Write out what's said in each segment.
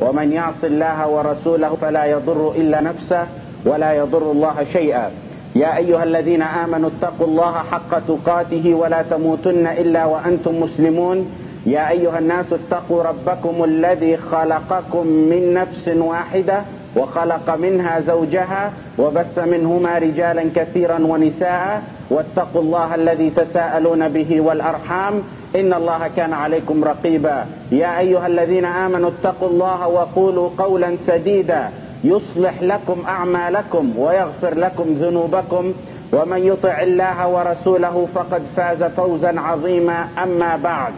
ومن يعص الله ورسوله فلا يضر إلا نفسه ولا يضر الله شيئا. يا أيها الذين آمنوا اتقوا الله حق تقاته ولا تموتن إلا وأنتم مسلمون. يا أيها الناس اتقوا ربكم الذي خلقكم من نفس واحدة وخلق منها زوجها وبث منهما رجالا كثيرا ونساء واتقوا الله الذي تساءلون به والأرحام إن الله كان عليكم رقيبا. يا أيها الذين آمنوا اتقوا الله وقولوا قولا سديدا. يصلح لكم أعمالكم ويغفر لكم ذنوبكم. ومن يطع الله ورسوله فقد فاز فوزا عظيما. أما بعد.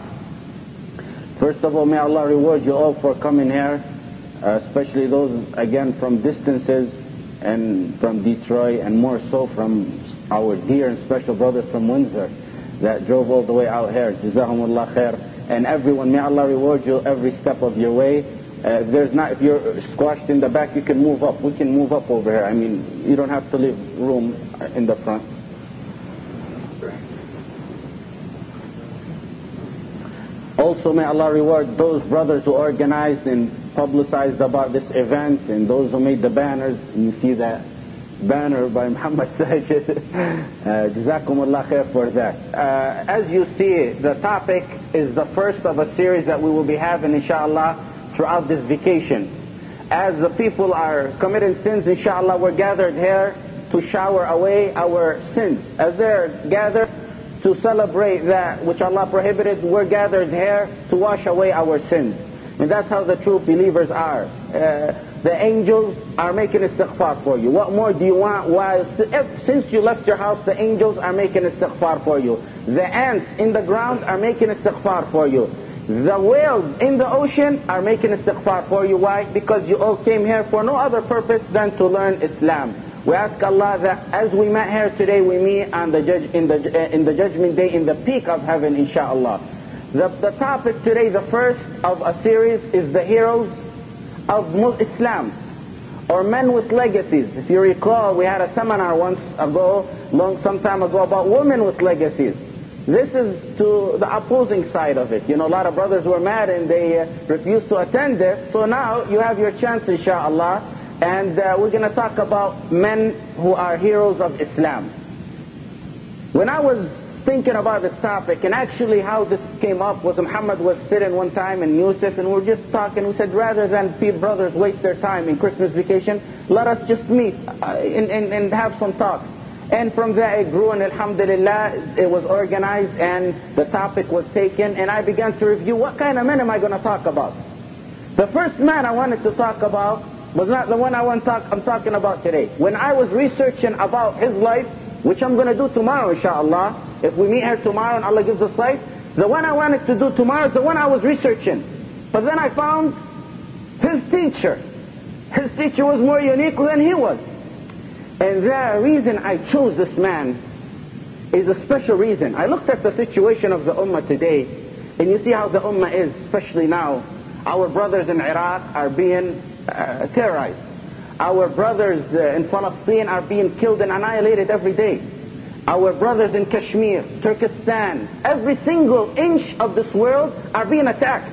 First of all, may Allah reward you all for coming here, especially those, again, from distances and from Detroit and more so from our dear and special brothers from Windsor that drove all the way out here. Jazahumullah khair. And everyone, may Allah reward you every step of your way. Uh, there's not, if you're squashed in the back, you can move up. We can move up over here. I mean, you don't have to leave room in the front. Also, may Allah reward those brothers who organized and publicized about this event and those who made the banners. You see that banner by Muhammad Sajid. uh, Jazakumullah khair for that. Uh, as you see, the topic is the first of a series that we will be having, inshallah, throughout this vacation. As the people are committing sins, inshallah, we're gathered here to shower away our sins. As they're gathered to celebrate that which Allah prohibited, we're gathered here to wash away our sins. And that's how the true believers are. Uh, the angels are making istighfar for you. What more do you want? While since you left your house, the angels are making istighfar for you. The ants in the ground are making istighfar for you. The whales in the ocean are making istighfar for you. Why? Because you all came here for no other purpose than to learn Islam. We ask Allah that as we met here today, we meet on the judge, in, the, in the judgment day in the peak of heaven, inshallah. The, the topic today, the first of a series, is the heroes of Islam, or men with legacies. If you recall, we had a seminar once ago, long some time ago, about women with legacies. This is to the opposing side of it. You know, a lot of brothers were mad and they uh, refused to attend this. So now you have your chance, inshallah. And uh, we're going to talk about men who are heroes of Islam. When I was thinking about this topic and actually how this came up was Muhammad was sitting one time in Yusuf and we were just talking. We said rather than brothers waste their time in Christmas vacation, let us just meet uh, and, and, and have some talks. And from there it grew and alhamdulillah it was organized and the topic was taken and I began to review what kind of men am I going to talk about. The first man I wanted to talk about was not the one I want to talk, I'm talking about today. When I was researching about his life, which I'm going to do tomorrow inshallah, if we meet here tomorrow and Allah gives us life, the one I wanted to do tomorrow is the one I was researching. But then I found his teacher. His teacher was more unique than he was. And the reason I chose this man is a special reason. I looked at the situation of the Ummah today, and you see how the Ummah is, especially now. Our brothers in Iraq are being uh, terrorized. Our brothers uh, in Palestine are being killed and annihilated every day. Our brothers in Kashmir, Turkestan, every single inch of this world are being attacked.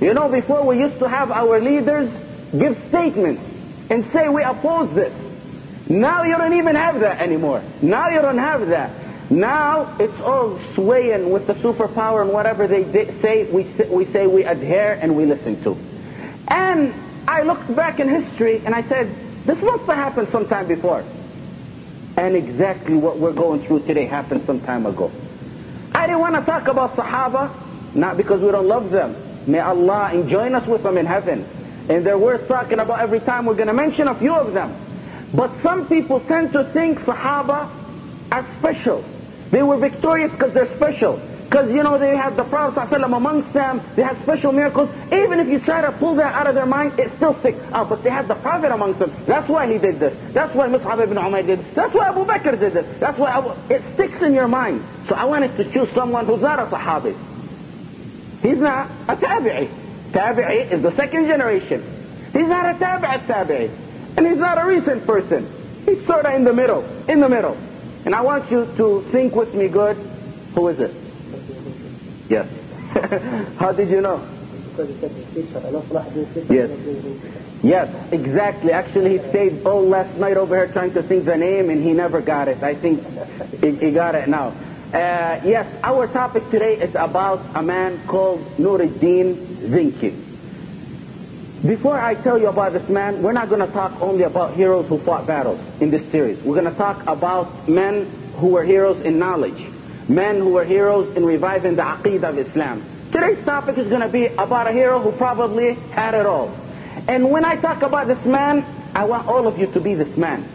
You know, before we used to have our leaders give statements and say we oppose this. Now you don't even have that anymore. Now you don't have that. Now it's all swaying with the superpower and whatever they say, we say, we say we adhere and we listen to. And I looked back in history and I said, this must have happened sometime before. And exactly what we're going through today happened some time ago. I didn't want to talk about Sahaba, not because we don't love them. May Allah enjoin us with them in heaven. And they're worth talking about every time. We're going to mention a few of them. But some people tend to think Sahaba are special. They were victorious because they're special. Because, you know, they have the Prophet amongst them. They have special miracles. Even if you try to pull that out of their mind, it still sticks. Oh, but they have the Prophet amongst them. That's why he did this. That's why Mus'ab ibn Umayr did this. That's why Abu Bakr did this. That's why Abu... It sticks in your mind. So I wanted to choose someone who's not a Sahabi. He's not a Tabi'i. Tabi'i is the second generation. He's not a Tabi'i Tabi'i. And he's not a recent person. He's sort of in the middle. In the middle. And I want you to think with me good. Who is it? Yes. How did you know? Yes. Yes, exactly. Actually, he stayed all last night over here trying to think the name, and he never got it. I think he, got it now. Uh, yes, our topic today is about a man called Nuruddin Zinki. Before I tell you about this man, we're not going to talk only about heroes who fought battles in this series. We're going to talk about men who were heroes in knowledge, men who were heroes in reviving the Aqidah of Islam. Today's topic is going to be about a hero who probably had it all. And when I talk about this man, I want all of you to be this man.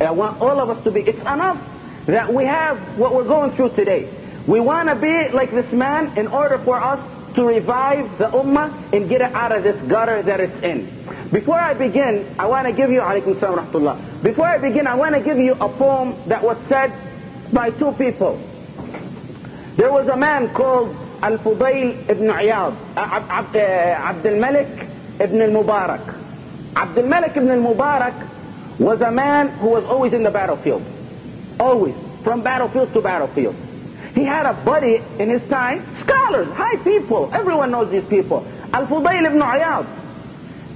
I want all of us to be. It's enough that we have what we're going through today. We want to be like this man in order for us to revive the ummah and get it out of this gutter that it's in. Before I begin, I want to give you, alaykum salam rahmatullah. Before I begin, I want to give you a poem that was said by two people. There was a man called Al-Fudayl ibn Iyad, uh, Abd al-Malik ibn al-Mubarak. Abd al-Malik ibn al-Mubarak was a man who was always in the battlefield. Always. From battlefield to battlefield. He had a buddy in his time, scholars, high people. Everyone knows these people. Al-Fudayl ibn Iyad.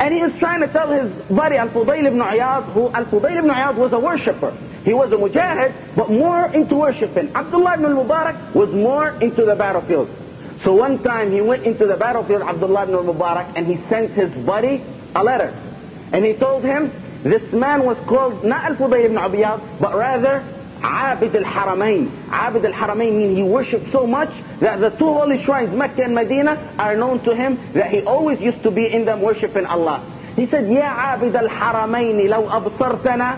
And he was trying to tell his buddy Al-Fudayl ibn Iyad, who Al-Fudayl ibn Iyad was a worshipper. He was a mujahid, but more into worshiping. Abdullah ibn al-Mubarak was more into the battlefield. So one time he went into the battlefield, Abdullah ibn al-Mubarak, and he sent his buddy a letter. And he told him, this man was called not Al-Fudayl ibn Iyad, but rather Abid al-Haramain. Abid al-Haramain means he worshipped so much that the two holy shrines, Mecca and Medina, are known to him that he always used to be in them worshipping Allah. He said, يا عابد الحرمين لو أبصرتنا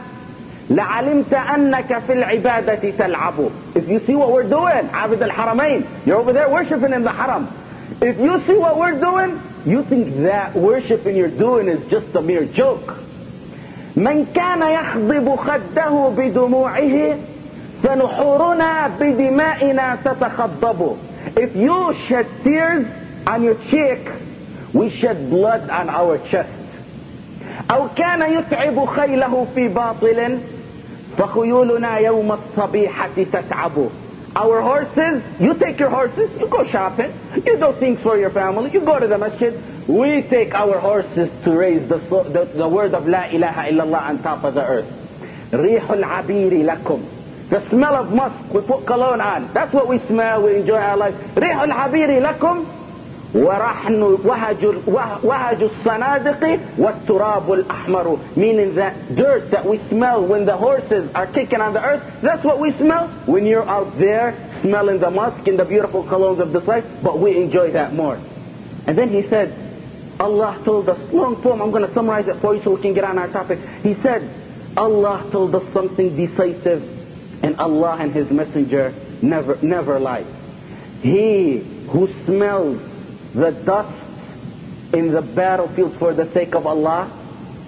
لعلمت أنك في العبادة تلعب. If you see what we're doing, عابد الحرمين, you're over there worshiping in the haram. If you see what we're doing, you think that worshiping you're doing is just a mere joke. من كان يخضب خده بدموعه فنحورنا بدمائنا تتخضب If you shed tears on your cheek, we shed blood on our chest. أو كان يتعب خيله في باطل فخيولنا يوم الصبيحة تتعب Our horses, you take your horses, you go shopping, you do things for your family, you go to the masjid. We take our horses to raise the, the, the word of La ilaha illallah on top of the earth. ريح العبير لكم the smell of musk, we put cologne on. That's what we smell, we enjoy our life. ريح العبير لكم ورحن وهج وهج الصنادق والتراب الأحمر meaning that dirt that we smell when the horses are kicking on the earth that's what we smell when you're out there smelling the musk and the beautiful colognes of this life but we enjoy that more and then he said Allah told us long poem I'm going to summarize it for you so we can get on our topic he said Allah told us something decisive and Allah and His Messenger never, never lie. He who smells the dust in the battlefield for the sake of Allah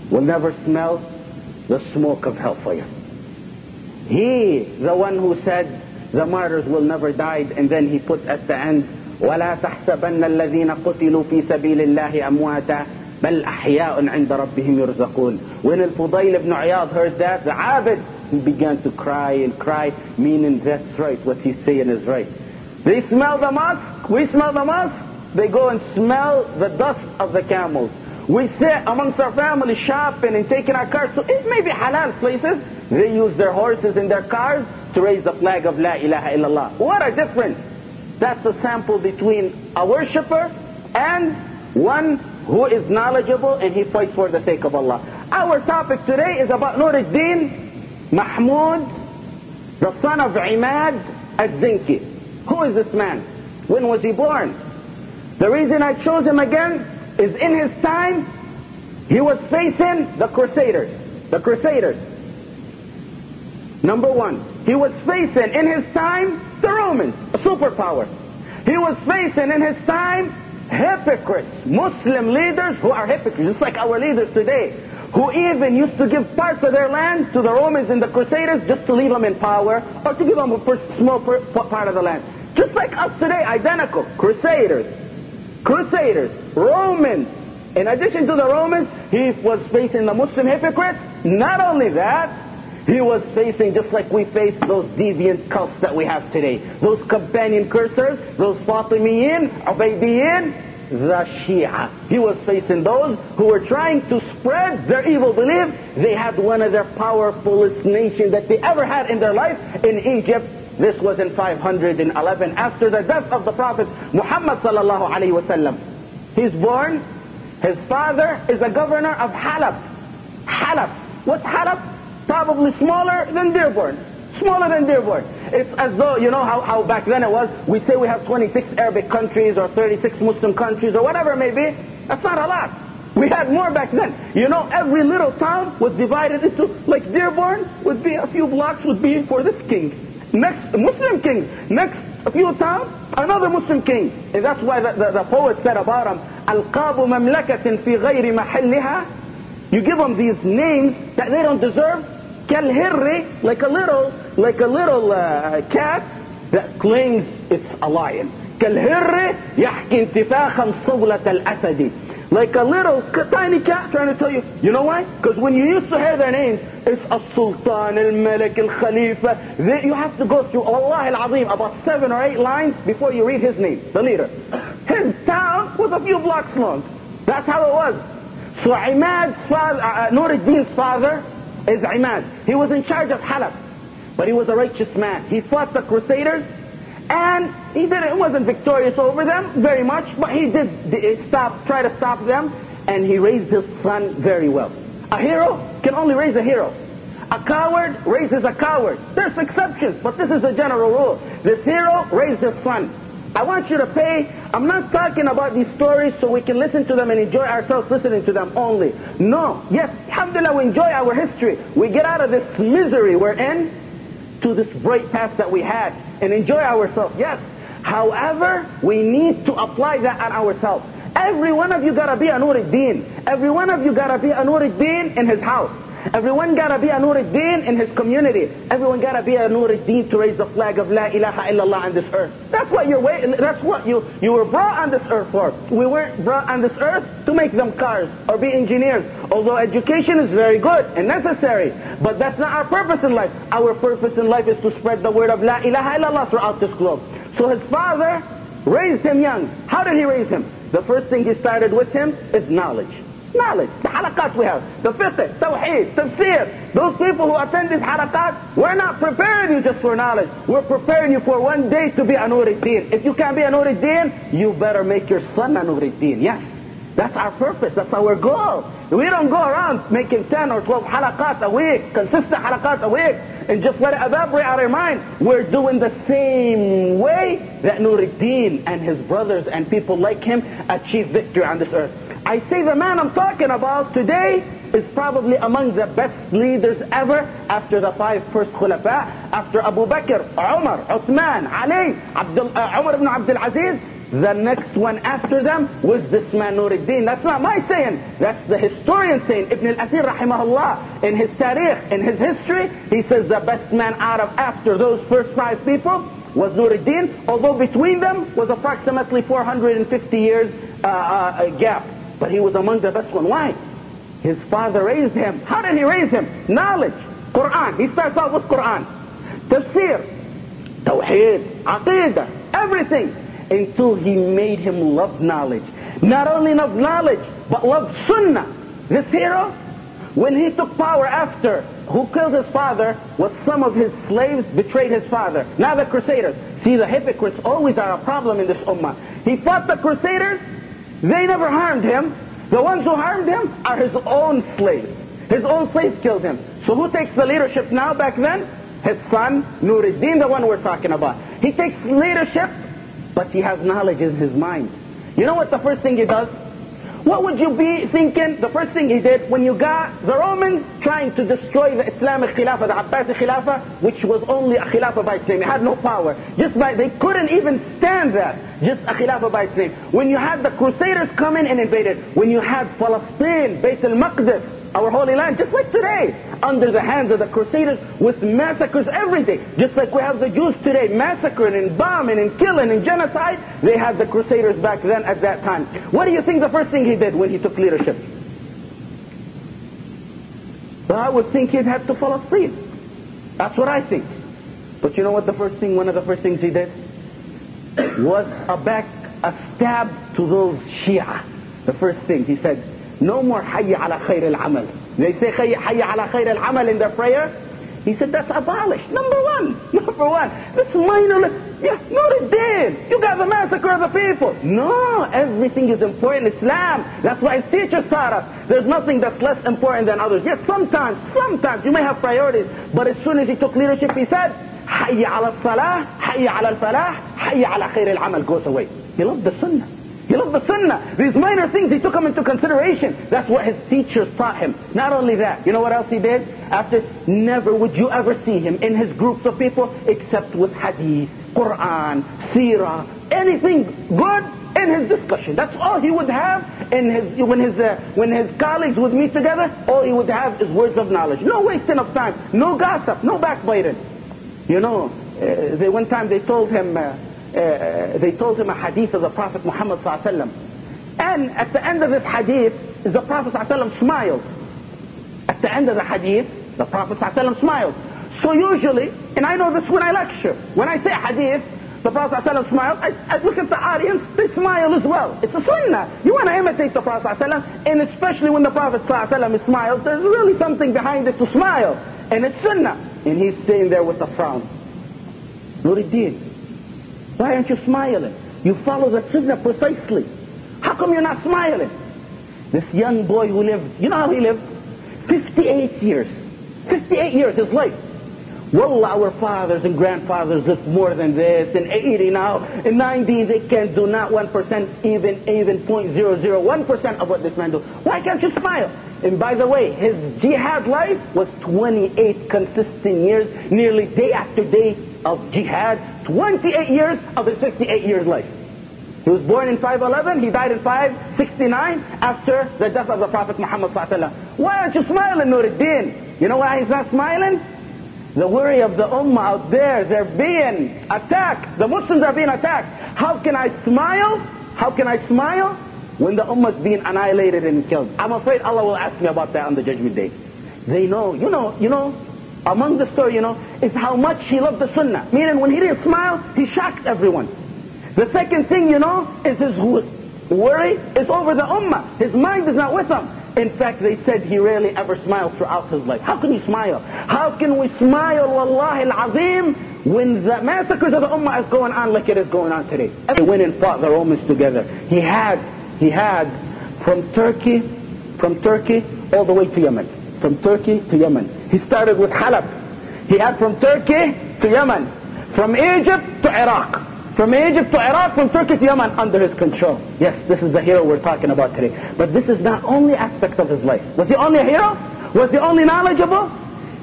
will never smell the smoke of hellfire. He, the one who said the martyrs will never die, and then he put at the end, ولا تحسبن الذين قتلوا في سبيل الله أمواتا بل أحياء عند ربهم يرزقون. When Al-Fudayl ibn Iyad heard that, the Abid, he began to cry and cry, meaning that's right, what he's saying is right. They smell the musk, we smell the musk, they go and smell the dust of the camels. We sit amongst our family shopping and taking our cars to it may be halal places. They use their horses and their cars to raise the flag of La ilaha illallah. What a difference. That's a sample between a worshipper and one who is knowledgeable and he fights for the sake of Allah. Our topic today is about Nuruddin Mahmud, the son of Imad al-Zinki. Who is this man? When was he born? The reason I chose him again is in his time, he was facing the Crusaders. The Crusaders. Number one, he was facing in his time the Romans, a superpower. He was facing in his time hypocrites, Muslim leaders who are hypocrites, just like our leaders today, who even used to give parts of their land to the Romans and the Crusaders just to leave them in power or to give them a small part of the land. Just like us today, identical. Crusaders, Crusaders, Romans. In addition to the Romans, he was facing the Muslim hypocrites. Not only that, he was facing just like we face those deviant cults that we have today. Those companion cursers, those Fatimiyin, Ubaydiyin, the Shia. He was facing those who were trying to spread their evil belief. They had one of their powerfulest nations that they ever had in their life in Egypt. This was in 511 after the death of the Prophet Muhammad sallallahu alaihi wasallam. He's born. His father is a governor of Halab. Halab. What's Halab? probably smaller than Dearborn. Smaller than Dearborn. It's as though, you know how, how back then it was, we say we have 26 Arabic countries or 36 Muslim countries or whatever it may be. That's not a lot. We had more back then. You know, every little town was divided into, like Dearborn would be a few blocks would be for this king. Next, Muslim king. Next, few towns, another Muslim king. And that's why the, the, the poet said about him, ألقاب مملكة في غير محلها you give them these names that they don't deserve. Kalhirri, like a little, like a little uh, cat that claims it's a lion. كالهر يحكي انتفاخا صولة الأسد like a little tiny cat trying to tell you. You know why? Because when you used to hear their names, it's Al-Sultan, Al-Malik, Al-Khalifa. You have to go through, Allah al-Azim, about seven or eight lines before you read his name, the leader. His town was a few blocks long. That's how it was. So Imad's father, uh, uh Nur father is Imad. He was in charge of Halab, but he was a righteous man. He fought the Crusaders, and he didn't, wasn't victorious over them very much, but he did stop, try to stop them, and he raised his son very well. A hero can only raise a hero. A coward raises a coward. There's exceptions, but this is the general rule. This hero raised his son. I want you to pay. I'm not talking about these stories so we can listen to them and enjoy ourselves listening to them only. No. Yes, alhamdulillah, we enjoy our history. We get out of this misery we're in to this bright path that we had and enjoy ourselves. Yes. However, we need to apply that on ourselves. Every one of you gotta be a Nuruddin. Every one of you gotta be a Nuruddin in his house. Everyone gotta be a Nuruddin in his community. Everyone gotta be a Nuruddin to raise the flag of La ilaha illallah on this earth. That's what you're waiting, that's what you, you were brought on this earth for. We weren't brought on this earth to make them cars or be engineers. Although education is very good and necessary, but that's not our purpose in life. Our purpose in life is to spread the word of La ilaha illallah throughout this globe. So his father raised him young. How did he raise him? The first thing he started with him is knowledge. Knowledge. The halaqat we have. The fiqh, tawheed, tafsir. Those people who attend these halaqat, we're not preparing you just for knowledge. We're preparing you for one day to be a Nuruddin. If you can't be a Nuruddin, you better make your son a Nuruddin. Yes. That's our purpose. That's our goal. We don't go around making 10 or 12 halaqat a week, consistent halaqat a week, and just let it evaporate out of our mind. We're doing the same way that Nuruddin and his brothers and people like him achieve victory on this earth. I say the man I'm talking about today is probably among the best leaders ever after the five first khulafa, after Abu Bakr, Umar, Uthman, Ali, Abdul, uh, Umar ibn Abdul Aziz. The next one after them was this man Nuruddin. That's not my saying. That's the historian saying. Ibn al-Athir rahimahullah, in his tarikh, in his history, he says the best man out of after those first five people was Nuruddin, although between them was approximately 450 years uh, uh, gap. But he was among the best one. Why? His father raised him. How did he raise him? Knowledge. Quran. He starts out with Quran. Tafsir. Tawheed. Aqidah. Everything. Until he made him love knowledge. Not only love knowledge, but love sunnah. This hero, when he took power after, who killed his father was some of his slaves betrayed his father. Now the crusaders. See, the hypocrites always are a problem in this ummah. He fought the crusaders, they never harmed him. The ones who harmed him are his own slaves. His own slaves killed him. So who takes the leadership now back then? His son, Nuruddin, the one we're talking about. He takes leadership, but he has knowledge in his mind. You know what the first thing he does? What would you be thinking? The first thing he did when you got the Romans trying to destroy the Islamic Khilafah, the Abbasi Khilafah, which was only a Khilafah by its name. It had no power. Just by, they couldn't even stand that. Just a Khilafah by its name. When you had the Crusaders come in and invaded, when you had Palestine, Bayt al-Maqdis, our holy land, just like today, under the hands of the Crusaders with massacres every day. Just like we have the Jews today, massacring and bombing and killing and genocide, they had the Crusaders back then at that time. What do you think the first thing he did when he took leadership? Well, I would think he'd have to Palestine. That's what I think. But you know what the first thing, one of the first things he did? Was a back, a stab to those Shia. The first thing, he said, no more hayya ala khair al-amal. They say hayya ala khair al-amal in their prayer. He said that's abolished. Number one. Number one. This minor, yeah, not a dead. You got the massacre of the people. No, everything is important Islam. That's why his teachers taught us. There's nothing that's less important than others. Yes, sometimes, sometimes you may have priorities. But as soon as he took leadership, he said, hayya ala salah, hayya ala falah, hayya ala khair al-amal goes away. He loved the sunnah. He loved the sunnah. These minor things, he took them into consideration. That's what his teachers taught him. Not only that, you know what else he did? After, never would you ever see him in his groups of people except with hadith, Quran, seerah, anything good in his discussion. That's all he would have in his, when his, uh, when his colleagues would meet together, all he would have is words of knowledge. No wasting of time, no gossip, no backbiting. You know, uh, they, one time they told him, uh, uh, they told him a hadith of the Prophet Muhammad sallallahu And at the end of this hadith, the Prophet sallallahu smiled. At the end of the hadith, the Prophet sallallahu smiled. So usually, and I know this when I lecture, when I say hadith, the Prophet ﷺ smiled. I, I, look at the audience, they smile as well. It's a sunnah. You want to imitate the Prophet ﷺ, and especially when the Prophet ﷺ smiles, there's really something behind it to smile. And it's sunnah. And he's sitting there with a frown. Nuruddin, why aren't you smiling? You follow the sunnah precisely. How come you're not smiling? This young boy who lived, you know how he lived? 58 years. 58 years, his life. Well, our fathers and grandfathers lived more than this, in 80 now, in 90 they can do not 1%, even even 0.001% of what this man do. Why can't you smile? And by the way, his jihad life was 28 consistent years, nearly day after day of jihad, 28 years of his 58 years life. He was born in 511, he died in 569 after the death of the Prophet Muhammad Why aren't you smiling, Nuruddin? You know why he's not smiling? The worry of the ummah out there, they're being attacked. The Muslims are being attacked. How can I smile? How can I smile when the ummah is being annihilated and killed? I'm afraid Allah will ask me about that on the judgment day. They know, you know, you know, among the story, you know, is how much he loved the sunnah. Meaning when he didn't smile, he shocked everyone. The second thing, you know, is his worry is over the ummah. His mind is not with them. In fact, they said he rarely ever smiled throughout his life. How can you smile? How can we smile, wallahi al-azim, when the massacres of the ummah is going on like it is going on today? They went and fought the Romans together. He had, he had from Turkey, from Turkey all the way to Yemen. From Turkey to Yemen. He started with Halab. He had from Turkey to Yemen, from Egypt to Iraq, from Egypt to Iraq, from Turkey to Yemen under his control. Yes, this is the hero we're talking about today. But this is not only aspect of his life. Was he only a hero? Was he only knowledgeable?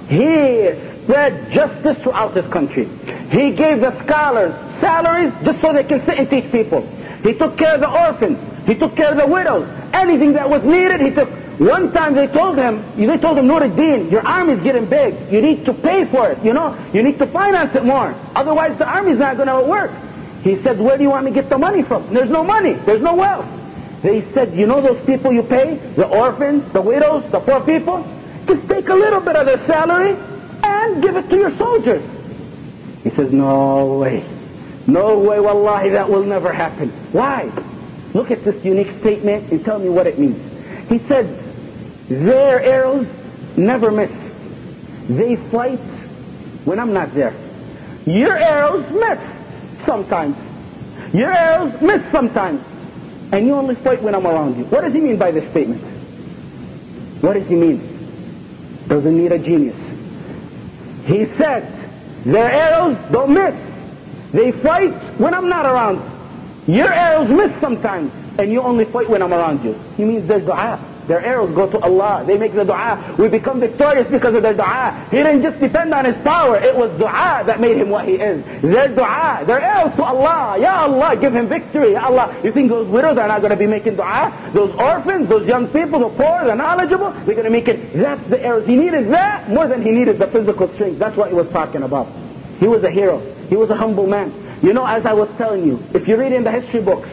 He spread justice throughout his country. He gave the scholars salaries just so they can sit and teach people. He took care of the orphans. He took care of the widows. Anything that was needed, he took. One time they told him, they told him, Nuruddin, your army's getting big. You need to pay for it, you know. You need to finance it more. Otherwise the army's not going to work. He said, where do you want me to get the money from? There's no money. There's no wealth. They said, you know those people you pay? The orphans, the widows, the poor people? Just take a little bit of their salary and give it to your soldiers. He says, no way. No way, wallahi, that will never happen. Why? Look at this unique statement and tell me what it means. He said, their arrows never miss. They fight when I'm not there. Your arrows miss sometimes. Your arrows miss sometimes. And you only fight when I'm around you. What does he mean by this statement? What does he mean? Doesn't need a genius. He said, their arrows don't miss. They fight when I'm not around. Your arrows miss sometimes. and you only fight when I'm around you. He means their dua. Their arrows go to Allah. They make the dua. We become victorious because of their dua. He didn't just depend on his power. It was dua that made him what he is. Their dua. Their arrows to Allah. Ya Allah, give him victory. Ya Allah. You think those widows are not going to be making dua? Those orphans, those young people, the poor, the knowledgeable, they're going to make it. That's the arrows. He needed that more than he needed the physical strength. That's what he was talking about. He was a hero. He was a humble man. You know, as I was telling you, if you read in the history books,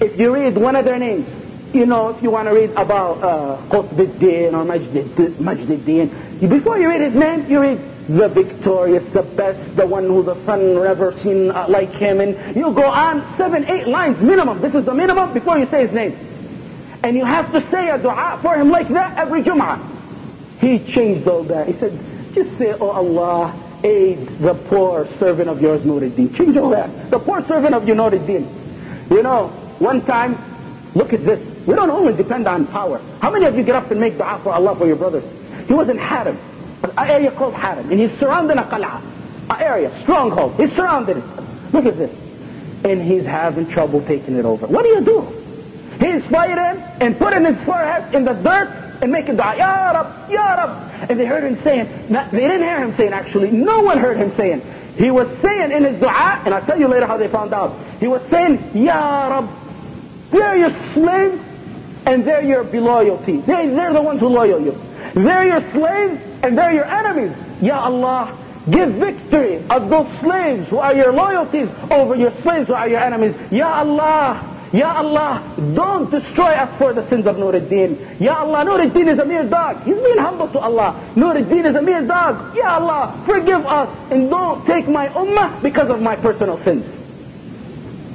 if you read one of their names, you know, if you want to read about uh, Qutb or Majd before you read his name, you read the victorious, the best, the one who the sun never seen uh, like him, and you go on seven, eight lines minimum. This is the minimum before you say his name. And you have to say a dua for him like that every Jum'ah. He changed all that. He said, just say, oh Allah, aid the poor servant of yours, Nuruddin. Change all that. The poor servant of your Nuruddin. You know, one time, look at this. We don't only depend on power. How many of you get up and make dua for Allah for your brothers? He was in Harim, an area called Harim, and he's surrounding a qal'a, an area, stronghold. He's surrounded it. Look at this. And he's having trouble taking it over. What do you do? He's fighting and putting his forehead in the dirt and making dua, Ya Rab, Ya Rab. And they heard him saying, not, they didn't hear him saying actually, no one heard him saying. He was saying in his dua, and I'll tell you later how they found out. He was saying, Ya Rab, they're your slaves and they're your loyalty. They, they're the ones who loyal you. They're your slaves and they're your enemies. Ya Allah, give victory of those slaves who are your loyalties over your slaves who are your enemies. Ya Allah, Ya Allah, don't destroy us for the sins of Nuruddin. Ya Allah, Nuruddin is a mere dog. He's being humble to Allah. Nuruddin is a mere dog. Ya Allah, forgive us and don't take my ummah because of my personal sins.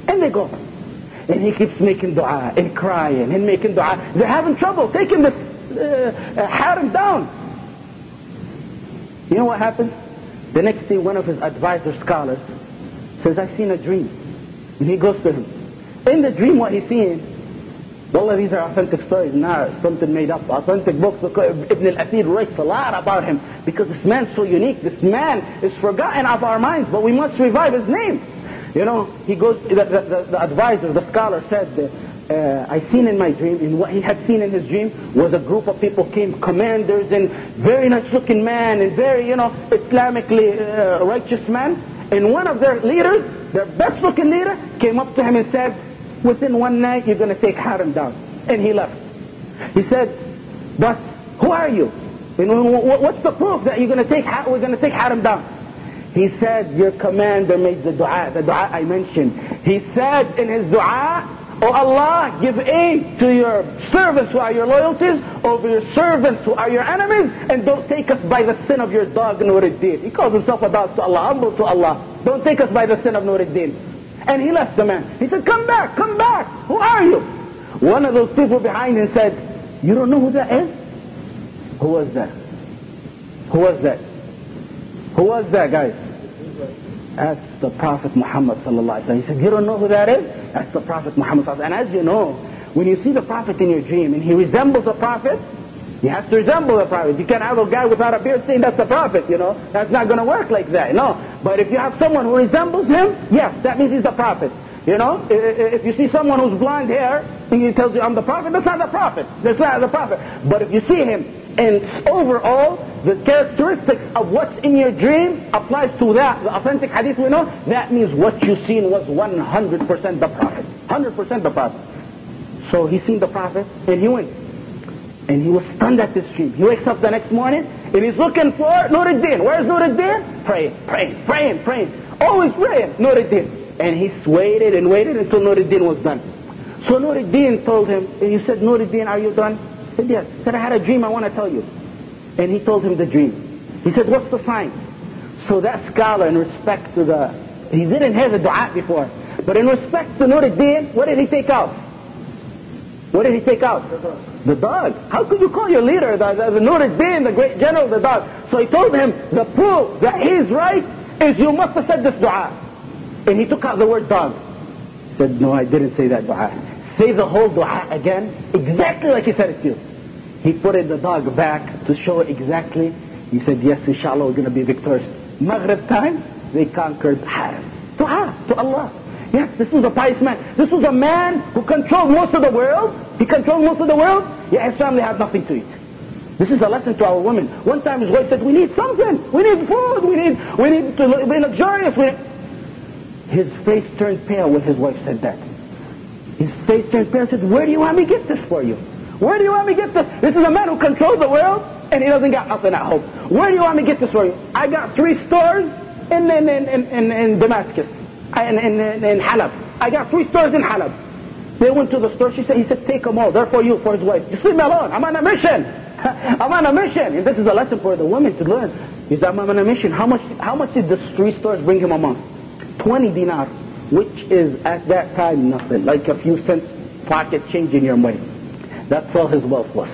And they go. And he keeps making dua and crying and making dua. They're having trouble taking this uh, uh, Harim down. You know what happens? The next day, one of his advisor scholars says, I've seen a dream. And he goes to him. In the dream, what he's seeing, Wallah, these are authentic stories, not something made up. Authentic books. Ibn al-Athir writes a lot about him because this man's so unique. This man is forgotten of our minds, but we must revive his name. You know, he goes, the, the, the advisor, the scholar said, uh, I seen in my dream, and what he had seen in his dream was a group of people came, commanders and very nice looking man and very, you know, Islamically uh, righteous man. And one of their leaders, their best looking leader, came up to him and said, within one night you're going to take Harim down. And he left. He said, but who are you? What's the proof that you're going to take, we're going to take Harim down? He said, your commander made the dua, the dua I mentioned. He said in his dua, Oh Allah, give aid to your servants who are your loyalties over your servants who are your enemies, and don't take us by the sin of your dog Nuruddin. He calls himself a dog to Allah, humble to Allah. Don't take us by the sin of Nuruddin. And he left the man. He said, come back, come back. Who are you? One of those people behind him said, you don't know who that is? Who was that? Who was that? Who was that, guys? That's the Prophet Muhammad sallallahu He said, you don't know who that is? That's the Prophet Muhammad sallallahu And as you know, when you see the Prophet in your dream and he resembles the Prophet, he has to resemble the Prophet. You can't have a guy without a beard saying that's the Prophet, you know. That's not going to work like that, no. But if you have someone who resembles him, yes, that means he's the Prophet. You know, if you see someone who's blonde hair and he tells you I'm the Prophet, that's not the Prophet. That's not the Prophet. But if you see him and overall, the characteristics of what's in your dream applies to that. The authentic hadith we know, that means what you seen was 100% the Prophet. 100% the Prophet. So he seen the Prophet and he went. And he was stunned at this dream. He wakes up the next morning and he's looking for Nuruddin. Where's Nuruddin? Praying, praying, praying, praying. Always praying, Nuruddin. And he waited and waited until Nuruddin was done. So Nuruddin told him, and he said, Nuruddin, are you done? said, yes. He said, I had a dream I want to tell you. And he told him the dream. He said, what's the sign? So that scholar, in respect to the, he didn't have the dua before, but in respect to Nuruddin, what did he take out? What did he take out? The dog. How could you call your leader, the, the, the Nuruddin, the great general, the dog? So he told him, the proof that he's right is you must have said this dua. And he took out the word dog. He said, no, I didn't say that dua say the whole dua again, exactly like he said it to you. He put in the dog back to show exactly. He said, yes, inshallah, we're going to be victorious. Maghrib time, they conquered Harim. Dua to Allah. Yes, this was a pious man. This was a man who controlled most of the world. He controlled most of the world, yet his family had nothing to eat. This is a lesson to our women. One time his wife said, we need something. We need food. We need, we need to be luxurious. We his face turned pale when his wife said that. His face turned pale and said, where do you want me to get this for you? Where do you want me to get this? This is a man who controls the world and he doesn't got nothing at home. Where do you want me to get this for you? I got three stores in, in, in, in, in Damascus, in, in, in Halab. I got three stores in Halab. They went to the store. She said, he said, take them all. They're for you, for his wife. Just leave me alone. I'm on a mission. I'm on a mission. And this is a lesson for the women to learn. He said, I'm on a mission. How much, how much did the three stores bring him a month? 20 dinars, which is at that time nothing. Like a few cents pocket change in your money. That's all his wealth was.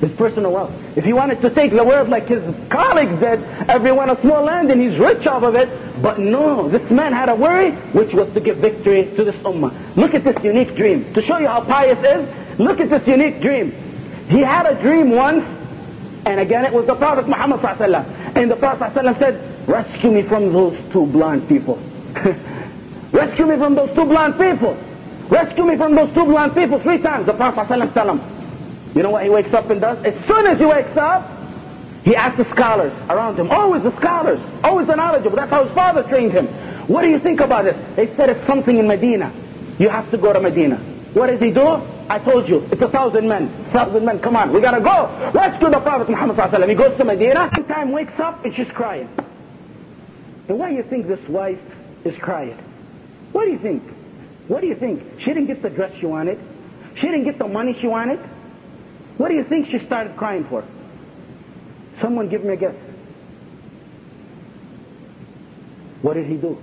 His personal wealth. If he wanted to take the world like his colleagues did, everyone a small land and he's rich off of it. But no, this man had a worry, which was to give victory to this ummah. Look at this unique dream. To show you how pious is, look at this unique dream. He had a dream once, and again it was the Prophet Muhammad And the Prophet said, rescue me from those two blind people. rescue me from those two blind people. Rescue me from those two blind people three times. The Prophet tell him. You know what he wakes up and does? As soon as he wakes up, he asks the scholars around him. Always the scholars. Always the knowledgeable. That's how his father trained him. What do you think about this? They said it's something in Medina. You have to go to Medina. What does he do? I told you, it's a thousand men. Thousand men, come on, we gotta go. Rescue the Prophet Muhammad He goes to Medina, time wakes up and she's crying. And why do you think this wife is crying? What do you think? What do you think? She didn't get the dress she wanted. She didn't get the money she wanted. What do you think she started crying for? Someone give me a guess. What did he do?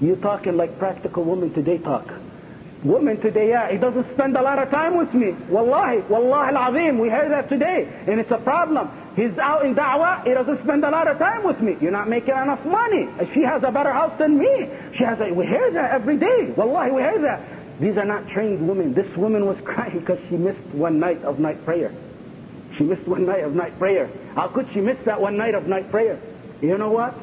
You talking like practical women today talk. Women today, yeah, he doesn't spend a lot of time with me. Wallahi, wallahi al-azim, we heard that today. And it's a problem. He's out in da'wah, he doesn't spend a lot of time with me. You're not making enough money. She has a better house than me. She has a, we hear that every day. Wallahi, we hear that. These are not trained women. This woman was crying because she missed one night of night prayer. She missed one night of night prayer. How could she miss that one night of night prayer? You know what?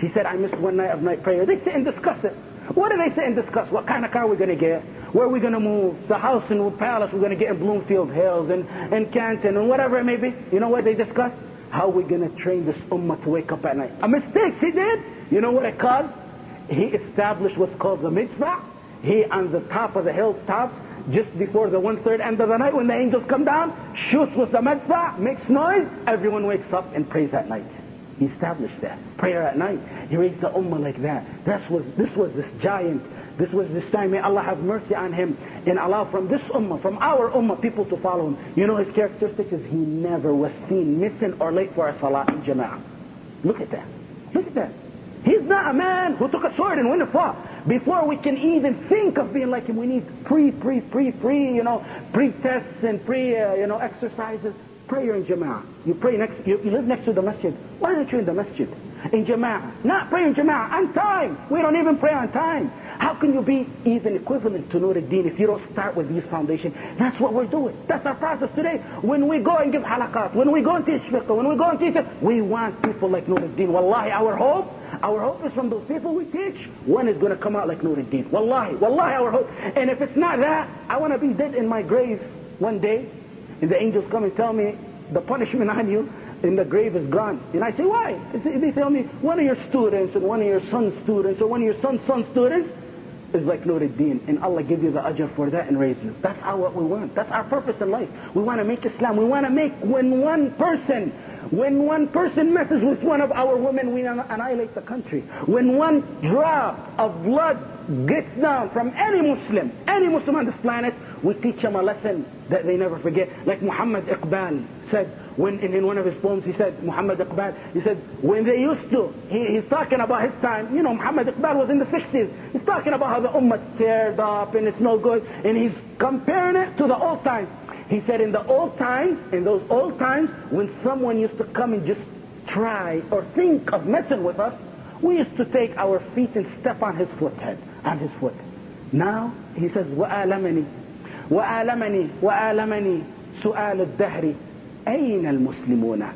She said, I missed one night of night prayer. They sit and discuss it. What do they sit and discuss? What kind of car we're going to get? Where are we going to move? The house and palace we're going to get in Bloomfield Hills and, and Canton and whatever it may be. You know what they discuss? How are we going to train this ummah to wake up at night? A mistake she did. You know what it caused? He established what's called the mitzvah. He on the top of the hilltop, just before the one-third end of the night when the angels come down, shoots with the mitzvah, makes noise, everyone wakes up and prays at night. He established that. Prayer at night. He raised the ummah like that. This was, this was this giant this was this time. May Allah have mercy on him and allow from this ummah, from our ummah, people to follow him. You know his characteristic is he never was seen missing or late for a salah in jama'ah. Look at that. Look at that. He's not a man who took a sword and went to fought. Before we can even think of being like him, we need pre, pre, pre, pre, you know, pre-tests and pre, uh, you know, exercises. Prayer in jama'ah. You pray next, you, you live next to the masjid. Why aren't you in the masjid? In jama'ah. Not pray in jama'ah. On time. We don't even pray on time. How can you be even equivalent to Nuruddin if you don't start with these foundations? That's what we're doing. That's our process today. When we go and give halaqat, when we go and teach fiqh, when we go and teach it, we want people like Nuruddin. Wallahi, our hope, our hope is from those people we teach. One is going to come out like Nuruddin. Wallahi, wallahi, our hope. And if it's not that, I want to be dead in my grave one day, and the angels come and tell me the punishment on you in the grave is gone. And I say, why? They tell me, one of your students and one of your son's students or one of your son's son's students is like Nuruddin, and Allah give you the ajr for that and raise you. That's our, what we want. That's our purpose in life. We want to make Islam. We want to make when one person, when one person messes with one of our women, we annihilate the country. When one drop of blood gets down from any Muslim, any Muslim on this planet, we teach them a lesson that they never forget. Like Muhammad Iqbal said, when in, in one of his poems, he said, Muhammad Iqbal, he said, when they used to, he, he's talking about his time, you know, Muhammad Iqbal was in the 60s. He's talking about how the ummah teared up and it's no good, and he's comparing it to the old times. He said, in the old times, in those old times, when someone used to come and just try or think of messing with us, we used to take our feet and step on his foot head, on his foot. Now, he says, وَآلَمَنِي وَآلَمَنِي وَآلَمَنِي سؤال الدهر أين المسلمون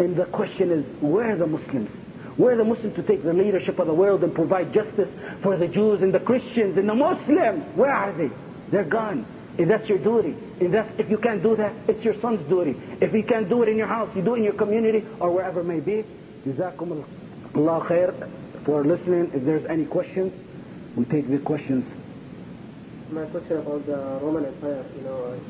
and the question is where are the Muslims We're the Muslims to take the leadership of the world and provide justice for the Jews and the Christians and the Muslims. Where are they? They're gone. If that's your duty, if, that's, if you can't do that, it's your son's duty. If you can't do it in your house, you do it in your community or wherever it may be. Jazakum Allah khair for listening. If there's any questions, we take the questions. My question about the Roman Empire, you know,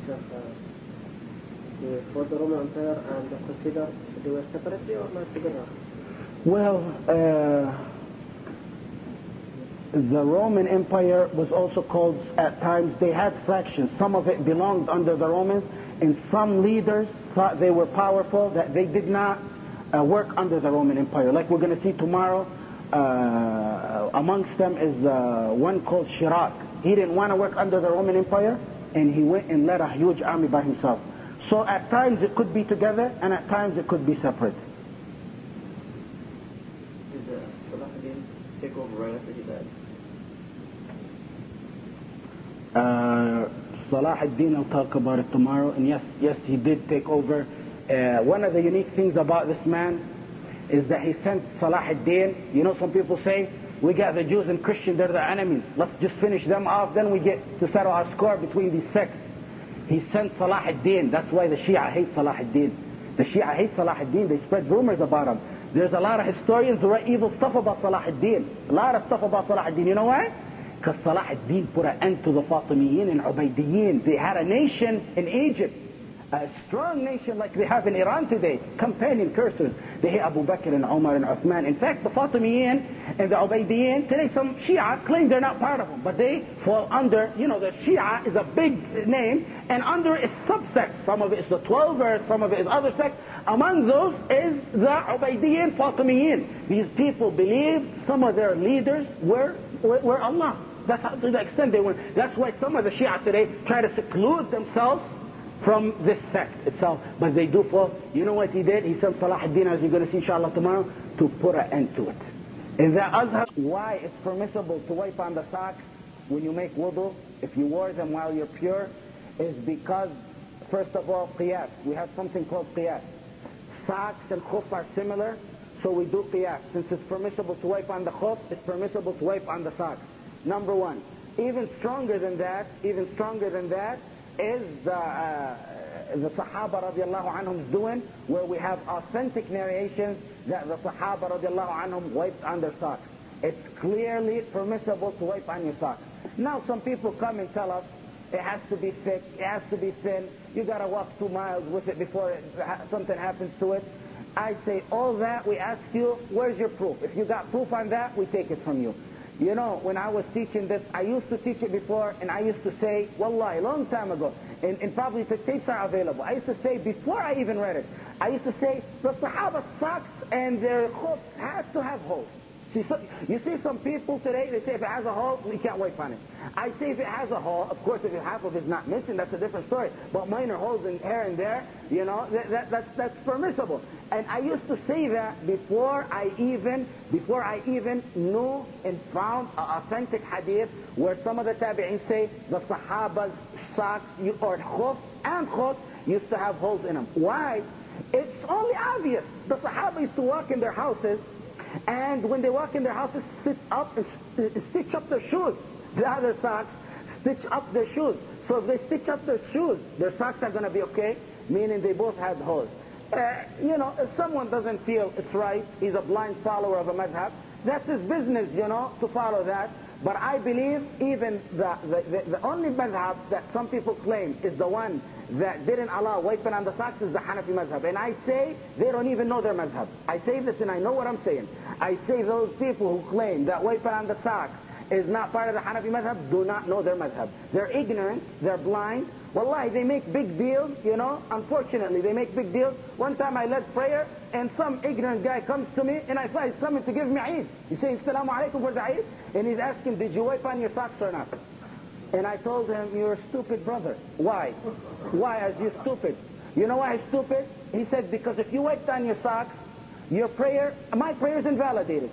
for the Roman Empire and the Crusader, they were separately or not together? Well, uh, the Roman Empire was also called, at times, they had factions. Some of it belonged under the Romans, and some leaders thought they were powerful, that they did not uh, work under the Roman Empire. Like we're going to see tomorrow, uh, amongst them is uh, one called Chirac. He didn't want to work under the Roman Empire, and he went and led a huge army by himself. So at times it could be together, and at times it could be separate. take over right after he died? Uh, Salah ad-Din, I'll talk about it tomorrow. And yes, yes, he did take over. Uh, one of the unique things about this man is that he sent Salah ad-Din. You know, some people say, we got the Jews and Christians, they're the enemies. Let's just finish them off, then we get to settle our score between these sects. He sent Salah ad-Din. That's why the Shia hate Salah ad-Din. The Shia hate Salah ad-Din. They spread rumors about him. There's a lot of historians who write evil stuff about Salah ad-Din. A lot of stuff about Salah ad-Din. You know why? Because Salah ad-Din put an end to the Fatimiyin and Ubaidiyyin. They had a nation in Egypt a strong nation like they have in Iran today, companion cursers. They hate Abu Bakr and Omar and Uthman. In fact, the Fatimiyin and the Ubaidiyyin, today some Shia claim they're not part of them, but they fall under, you know, the Shia is a big name, and under its subsects. Some of it is the Twelver, some of it is other sects. Among those is the Ubaidiyyin, Fatimiyin. These people believe some of their leaders were, were, were Allah. That's how, to the extent they were. That's why some of the Shia today try to seclude themselves from this sect itself. But they do for, You know what he did? He sent Salah ad-Din, as you're going to see inshallah tomorrow, to put an end to it. In the Azhar, why it's permissible to wipe on the socks when you make wudu, if you wore them while you're pure, is because, first of all, qiyas. We have something called qiyas. Socks and khuf are similar, so we do qiyas. Since it's permissible to wipe on the khuf, it's permissible to wipe on the socks. Number one. Even stronger than that, even stronger than that, is the, uh, the Sahaba radiallahu anhum doing, where we have authentic narrations that the Sahaba radiallahu anhum wiped on their socks. It's clearly permissible to wipe on your socks. Now some people come and tell us it has to be thick, it has to be thin, you gotta walk two miles with it before it, something happens to it. I say all that, we ask you, where's your proof? If you got proof on that, we take it from you. You know, when I was teaching this, I used to teach it before, and I used to say, wallahi, a long time ago, and, and probably the tapes are available, I used to say, before I even read it, I used to say, the Sahaba socks and their khufs had to have holes. See, so, you see some people today, they say if it has a hole, we can't wipe on it. I say if it has a hole, of course if half of it's not missing, that's a different story. But minor holes in here and there, you know, that, that, that's, that's permissible. And I used to say that before I even, before I even knew and found an authentic hadith where some of the tabi'in say the sahaba's socks or khuf and khuf used to have holes in them. Why? It's only obvious. The sahaba used to walk in their houses and when they walk in their houses, sit up and stitch up their shoes. The other socks stitch up their shoes. So if they stitch up their shoes, their socks are going to be okay, meaning they both had holes. Uh, you know, if someone doesn't feel it's right, he's a blind follower of a madhab, that's his business, you know, to follow that. But I believe even the, the, the, the only madhab that some people claim is the one that didn't allow wiping on the socks is the Hanafi madhab. And I say they don't even know their madhab. I say this and I know what I'm saying. I say those people who claim that wiping on the socks is not part of the Hanafi madhab do not know their madhab. They're ignorant, they're blind. Wallahi, they make big deals, you know. Unfortunately, they make big deals. One time I led prayer and some ignorant guy comes to me and I thought he's coming to give me Eid. He's saying, Assalamu alaikum the Eid. And he's asking, did you wipe on your socks or not? And I told him, you're a stupid brother. Why? Why are you stupid? You know why I'm stupid? He said, because if you wiped on your socks, your prayer, my prayer is invalidated.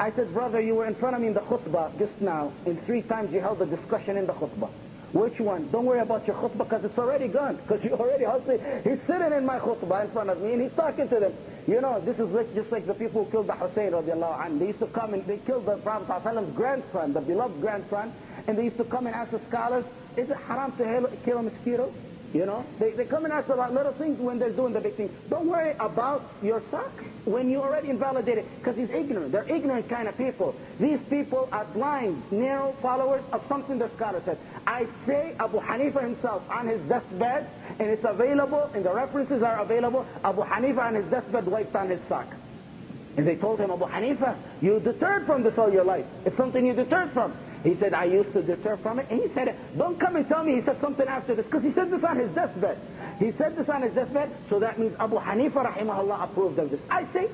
I said, brother, you were in front of me in the khutbah just now, and three times you held a discussion in the khutbah. Which one? Don't worry about your khutbah because it's already gone. Because you already hosted. He's sitting in my khutbah in front of me and he's talking to them. You know, this is like, just like the people who killed the Hussein radiallahu anhu. They used to come and they killed the Prophet grandson, the beloved grandson. And they used to come and ask the scholars, is it haram to kill a mosquito? You know, they, they come and ask about little things when they're doing the big things. Don't worry about your socks when you already invalidated, because he's ignorant. They're ignorant kind of people. These people are blind, narrow followers of something the scholar said. I say Abu Hanifa himself on his deathbed, and it's available, and the references are available. Abu Hanifa on his deathbed wiped on his sock. And they told him, Abu Hanifa, you deterred from this all your life. It's something you deterred from. He said, I used to deter from it. And he said, don't come and tell me he said something after this, because he said this on his deathbed. He said this on his deathbed, so that means Abu Hanifa rahimahullah approved of this. I say,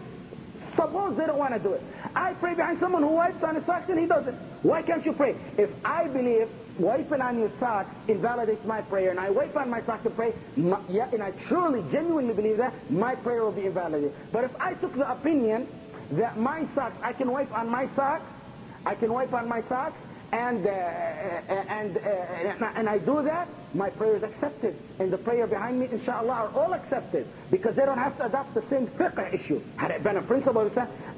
suppose they don't want to do it. I pray behind someone who wipes on his socks and he doesn't. Why can't you pray? If I believe wiping on your socks invalidates my prayer, and I wipe on my socks to pray, my, yeah, and I truly, genuinely believe that, my prayer will be invalidated. But if I took the opinion that my socks, I can wipe on my socks, I can wipe on my socks, and, uh, and, uh, and I do that, my prayer is accepted. And the prayer behind me, inshallah, are all accepted. Because they don't have to adopt the same fiqh issue. Had it been a principle,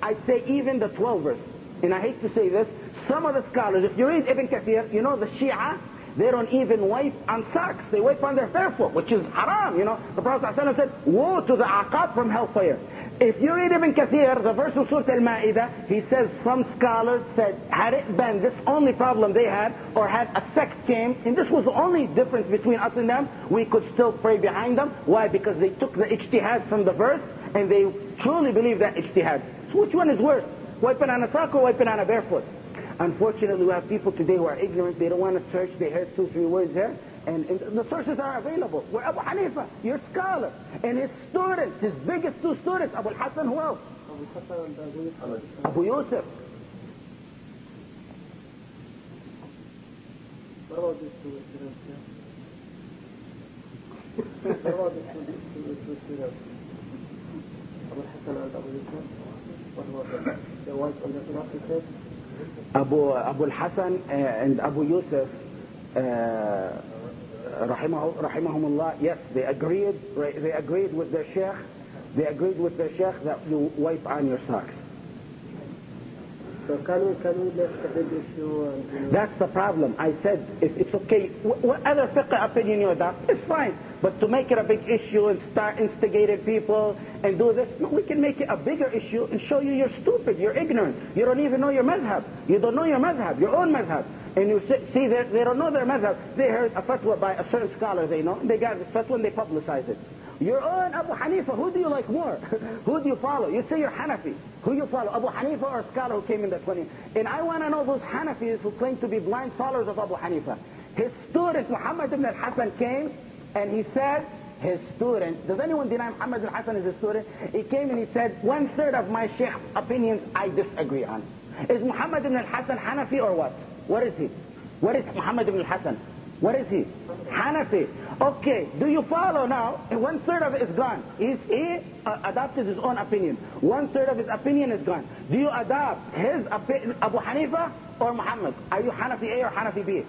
I'd say even the 12 verse. And I hate to say this, some of the scholars, if you read Ibn Kathir, you know the Shia, they don't even wipe on socks. They wipe on their barefoot, which is haram, you know. The Prophet ﷺ said, woe to the aqab from hellfire. If you read Ibn Kathir, the verse of Surah Al-Ma'idah, he says some scholars said, had it been this only problem they had, or had a sect came, and this was the only difference between us and them, we could still pray behind them. Why? Because they took the ijtihad from the verse, and they truly believe that ijtihad. So which one is worse? Wiping on a sock or wiping on a barefoot? Unfortunately, we have people today who are ignorant. They don't want to search. They heard two, three words here. And, and, the sources are available. Where Abu Hanifa, your scholar, and his students, his biggest two students, Abu Hassan, who else? Abu Yusuf. Students? Abu Hassan uh, and Abu Yusuf? What rahimah, rahimahumullah, yes, they agreed, they agreed with their sheikh, they agreed with their sheikh that you wipe on your socks. So can we, can we lift the big issue? And, That's the problem. I said, it's okay, Whatever fiqh opinion you adopt, it's fine. But to make it a big issue and start instigating people and do this, no, we can make it a bigger issue and show you you're stupid, you're ignorant. You don't even know your madhab. You don't know your madhab, your own madhab. And you see, they don't know their madhab. They heard a fatwa by a certain scholar they know, they got this fatwa and they publicize it. Your own Abu Hanifa, who do you like more? who do you follow? You say you're Hanafi. Who you follow, Abu Hanifa or a scholar who came in the 20th? And I want to know those Hanafis who claim to be blind followers of Abu Hanifa. His student, Muhammad ibn al-Hassan, came and he said, his student, does anyone deny Muhammad ibn al-Hassan is a student? He came and he said, one third of my sheikh's opinions I disagree on. Is Muhammad ibn al-Hassan Hanafi or what? What is he? What is Muhammad ibn al-Hassan? What is he? Hanafi. Okay, do you follow now? One third of it is gone. He's, he uh, adopted his own opinion. One third of his opinion is gone. Do you adopt his Abu Hanifa or Muhammad? Are you Hanafi A or Hanafi B?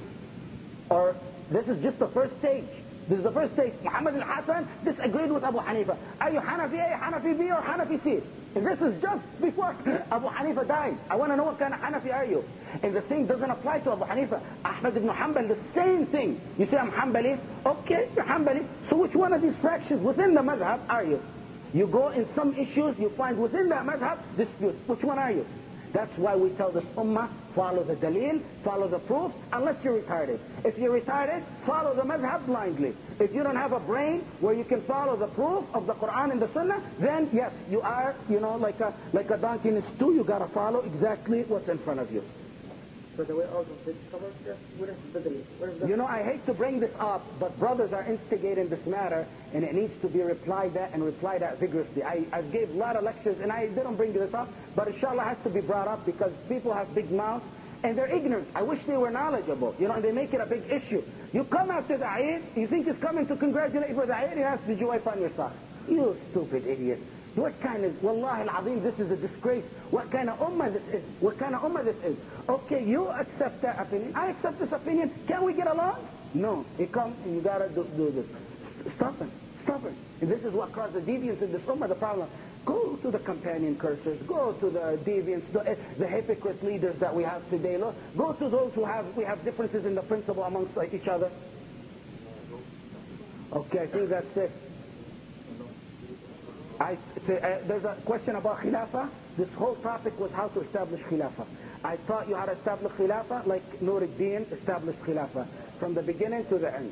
Or this is just the first stage. This is the first stage. Muhammad al-Hassan disagreed with Abu Hanifa. Are you Hanafi A, Hanafi B, or Hanafi C? And this is just before Abu Hanifa died. I want to know what kind of Hanafi are you? And the same doesn't apply to Abu Hanifa. Ahmad ibn Hanbal, the same thing. You say I'm Hanbali? Okay, you're Hanbali. So which one of these fractions within the madhab are you? You go in some issues, you find within that madhab dispute. Which one are you? That's why we tell this ummah, follow the dalil, follow the proof, unless you're retarded. If you're retarded, follow the madhab blindly. If you don't have a brain where you can follow the proof of the Quran and the Sunnah, then yes, you are, you know, like a, like a donkey in a stew, you gotta follow exactly what's in front of you. You know, I hate to bring this up, but brothers are instigating this matter, and it needs to be replied at and replied at vigorously. I, I gave a lot of lectures, and I didn't bring this up, but inshallah has to be brought up because people have big mouths, and they're ignorant. I wish they were knowledgeable, you know, and they make it a big issue. You come after the Eid, you think he's coming to congratulate you for the Eid, he asks, did you wipe on your socks? You stupid idiot. What kind of, wallahi al-azim, this is a disgrace. What kind of ummah this is? What kind of ummah this is? Okay, you accept that opinion. I accept this opinion. Can we get along? No, he comes and you gotta do, do this. Stubborn, stubborn. And this is what caused the deviance in this ummah, the problem. Go to the companion cursers, go to the deviants, the, the hypocrite leaders that we have today. Look, go to those who have, we have differences in the principle amongst each other. Okay, I think that's it. I, uh, there's a question about khilafah. This whole topic was how to establish khilafah. I taught you how to establish khilafah like Nuruddin established khilafah from the beginning to the end.